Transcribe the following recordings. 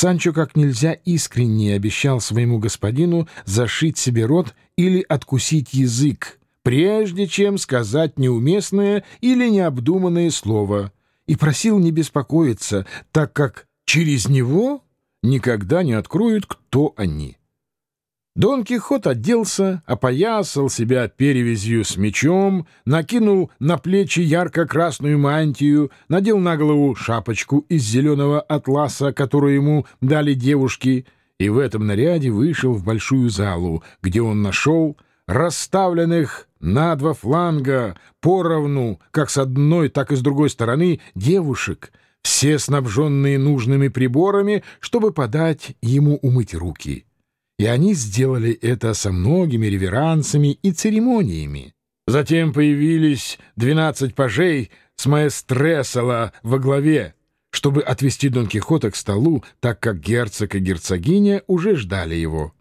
Санчо как нельзя искренне обещал своему господину зашить себе рот или откусить язык, прежде чем сказать неуместное или необдуманное слово, и просил не беспокоиться, так как через него никогда не откроют, кто они. Дон Кихот оделся, опоясал себя перевязью с мечом, накинул на плечи ярко-красную мантию, надел на голову шапочку из зеленого атласа, которую ему дали девушки, и в этом наряде вышел в большую залу, где он нашел расставленных на два фланга, поровну, как с одной, так и с другой стороны, девушек, все снабженные нужными приборами, чтобы подать ему умыть руки. И они сделали это со многими реверансами и церемониями. Затем появились двенадцать пажей с маэстресала во главе, чтобы отвести Дон Кихота к столу, так как герцог и герцогиня уже ждали его.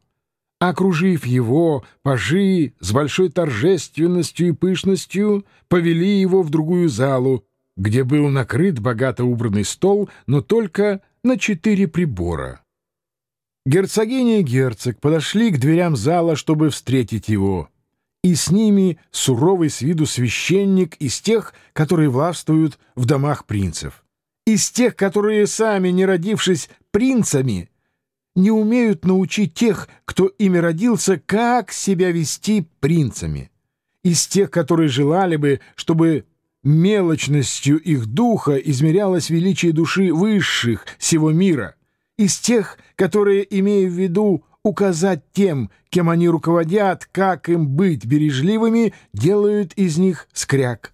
Окружив его, пажи с большой торжественностью и пышностью повели его в другую залу, где был накрыт богато убранный стол, но только на четыре прибора. Герцогиня и герцог подошли к дверям зала, чтобы встретить его, и с ними суровый с виду священник из тех, которые властвуют в домах принцев, из тех, которые, сами не родившись принцами, не умеют научить тех, кто ими родился, как себя вести принцами, из тех, которые желали бы, чтобы мелочностью их духа измерялось величие души высших всего мира, из тех, которые, имея в виду указать тем, кем они руководят, как им быть бережливыми, делают из них скряк.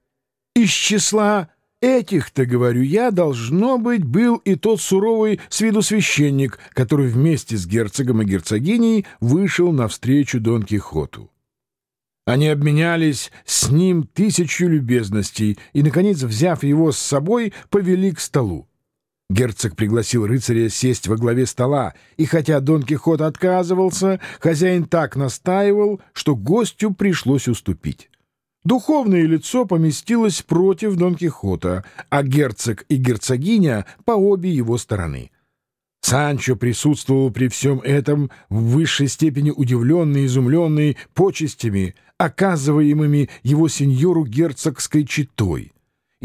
Из числа этих-то, говорю я, должно быть, был и тот суровый с виду священник, который вместе с герцогом и герцогиней вышел навстречу Дон Кихоту. Они обменялись с ним тысячу любезностей и, наконец, взяв его с собой, повели к столу. Герцог пригласил рыцаря сесть во главе стола, и хотя Дон Кихот отказывался, хозяин так настаивал, что гостю пришлось уступить. Духовное лицо поместилось против Дон Кихота, а герцог и герцогиня по обе его стороны. Санчо присутствовал при всем этом в высшей степени удивленный и изумленный почестями, оказываемыми его сеньору герцогской читой.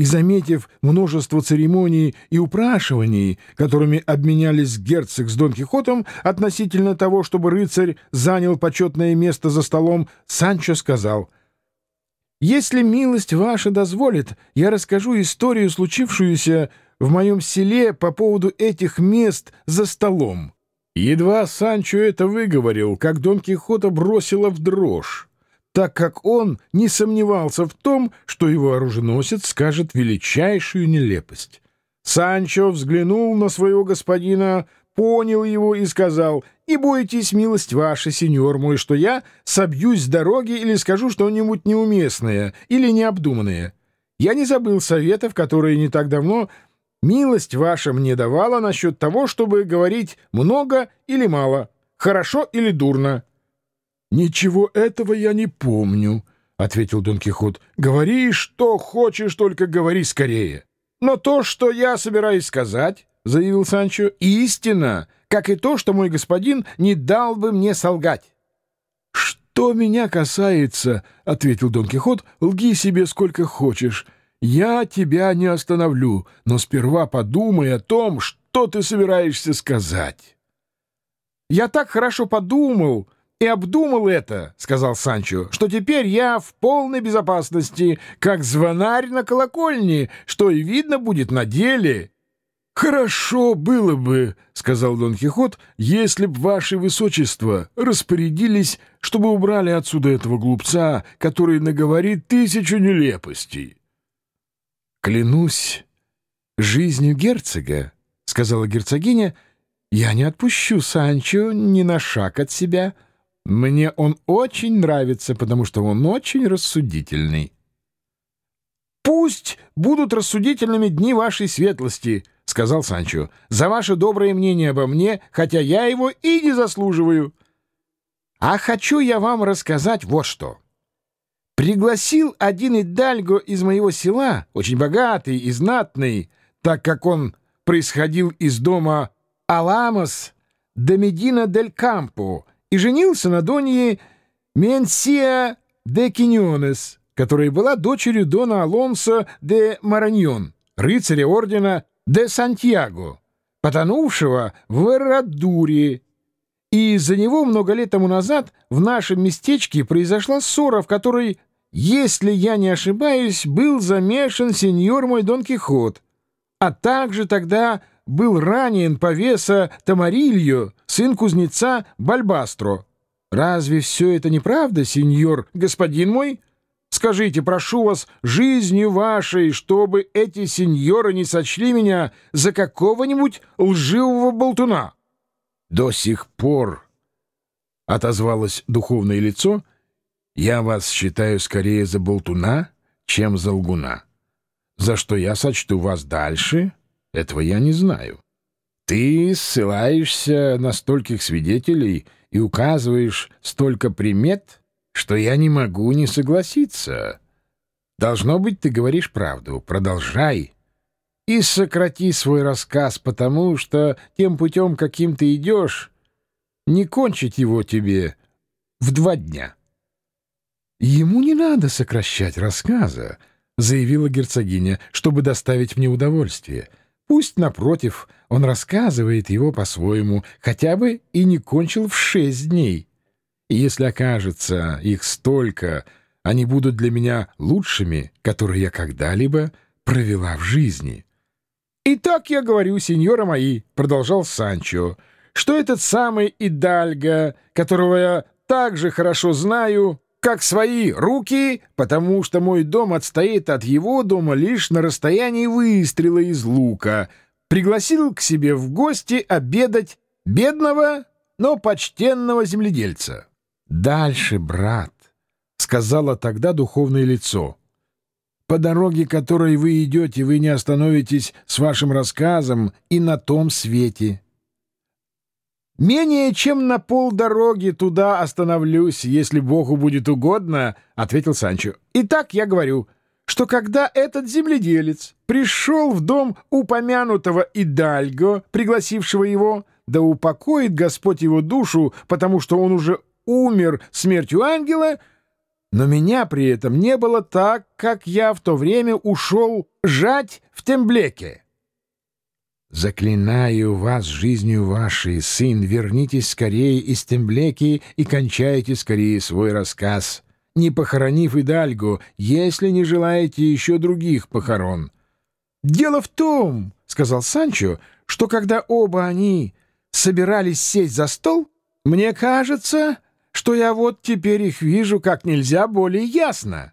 И, заметив множество церемоний и упрашиваний, которыми обменялись герцог с Дон Кихотом относительно того, чтобы рыцарь занял почетное место за столом, Санчо сказал, «Если милость ваша дозволит, я расскажу историю, случившуюся в моем селе по поводу этих мест за столом. Едва Санчо это выговорил, как Дон Кихота бросила в дрожь, так как он не сомневался в том, что его оруженосец скажет величайшую нелепость. Санчо взглянул на своего господина, понял его и сказал, «Не бойтесь, милость ваша, сеньор мой, что я собьюсь с дороги или скажу что-нибудь неуместное или необдуманное. Я не забыл советов, которые не так давно Милость ваша мне давала насчет того, чтобы говорить много или мало, хорошо или дурно. — Ничего этого я не помню, — ответил Дон Кихот. — Говори, что хочешь, только говори скорее. — Но то, что я собираюсь сказать, — заявил Санчо, — истина, как и то, что мой господин не дал бы мне солгать. — Что меня касается, — ответил Дон Кихот, — лги себе сколько хочешь. Я тебя не остановлю, но сперва подумай о том, что ты собираешься сказать. — Я так хорошо подумал и обдумал это, — сказал Санчо, — что теперь я в полной безопасности, как звонарь на колокольне, что и видно будет на деле. — Хорошо было бы, — сказал Дон Кихот, — если б ваше высочество распорядились, чтобы убрали отсюда этого глупца, который наговорит тысячу нелепостей. «Клянусь жизнью герцога», — сказала герцогиня, — «я не отпущу Санчо ни на шаг от себя. Мне он очень нравится, потому что он очень рассудительный». «Пусть будут рассудительными дни вашей светлости», — сказал Санчо, — «за ваше доброе мнение обо мне, хотя я его и не заслуживаю. А хочу я вам рассказать вот что». Пригласил один идальго из моего села, очень богатый и знатный, так как он происходил из дома Аламос де Медина дель Кампо и женился на Донье Менсия де Киньонес, которая была дочерью Дона Алонсо де Мараньон, рыцаря ордена де Сантьяго, потонувшего в Эрадуре, и из-за него много лет тому назад в нашем местечке произошла ссора, в которой, если я не ошибаюсь, был замешан сеньор мой Дон Кихот, а также тогда был ранен повеса Тамарильо, сын кузнеца Бальбастро. Разве все это не правда, сеньор, господин мой? Скажите, прошу вас, жизнью вашей, чтобы эти сеньоры не сочли меня за какого-нибудь лживого болтуна. До сих пор, — отозвалось духовное лицо, — я вас считаю скорее за болтуна, чем за лгуна. За что я сочту вас дальше, этого я не знаю. Ты ссылаешься на стольких свидетелей и указываешь столько примет, что я не могу не согласиться. Должно быть, ты говоришь правду. Продолжай и сократи свой рассказ, потому что тем путем, каким ты идешь, не кончить его тебе в два дня. — Ему не надо сокращать рассказа, — заявила герцогиня, — чтобы доставить мне удовольствие. Пусть, напротив, он рассказывает его по-своему, хотя бы и не кончил в шесть дней. И если окажется их столько, они будут для меня лучшими, которые я когда-либо провела в жизни. — «Итак я говорю, сеньора мои», — продолжал Санчо, «что этот самый Идальго, которого я так же хорошо знаю, как свои руки, потому что мой дом отстоит от его дома лишь на расстоянии выстрела из лука, пригласил к себе в гости обедать бедного, но почтенного земледельца. «Дальше, брат», — сказала тогда духовное лицо, — по дороге, которой вы идете, вы не остановитесь с вашим рассказом и на том свете. «Менее чем на полдороги туда остановлюсь, если Богу будет угодно», — ответил Санчо. «Итак, я говорю, что когда этот земледелец пришел в дом упомянутого Идальго, пригласившего его, да упокоит Господь его душу, потому что он уже умер смертью ангела, — но меня при этом не было так, как я в то время ушел жать в темблеке. Заклинаю вас жизнью вашей, сын, вернитесь скорее из темблеки и кончайте скорее свой рассказ, не похоронив Идальгу, если не желаете еще других похорон. «Дело в том, — сказал Санчо, — что когда оба они собирались сесть за стол, мне кажется, что я вот теперь их вижу как нельзя более ясно.